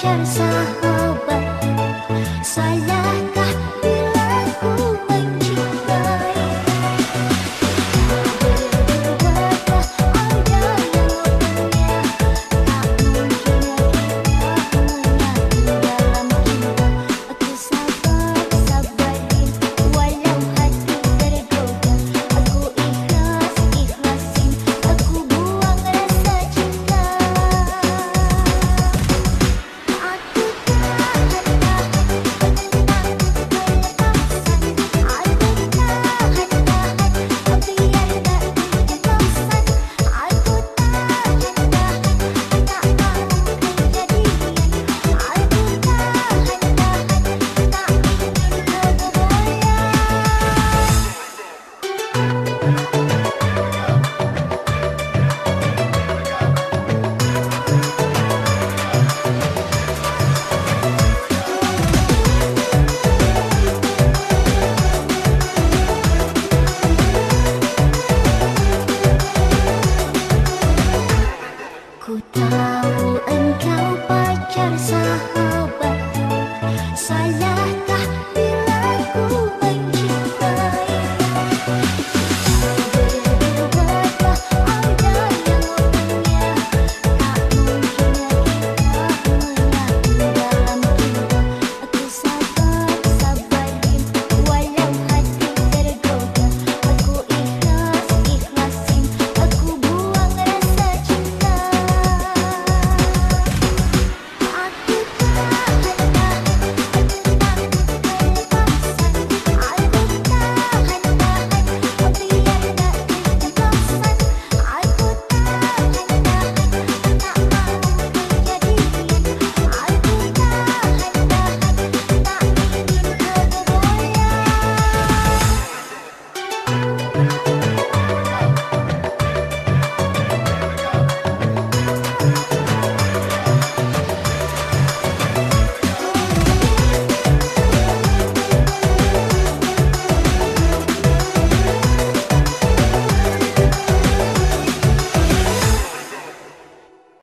can say